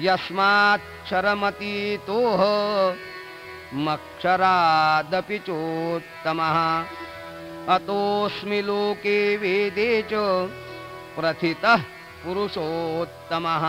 यस्माक्षरमतीतोः मक्षरादपि चोत्तमः। अतोऽस्मि लोके वेदे च प्रथितः पुरुषोत्तमः।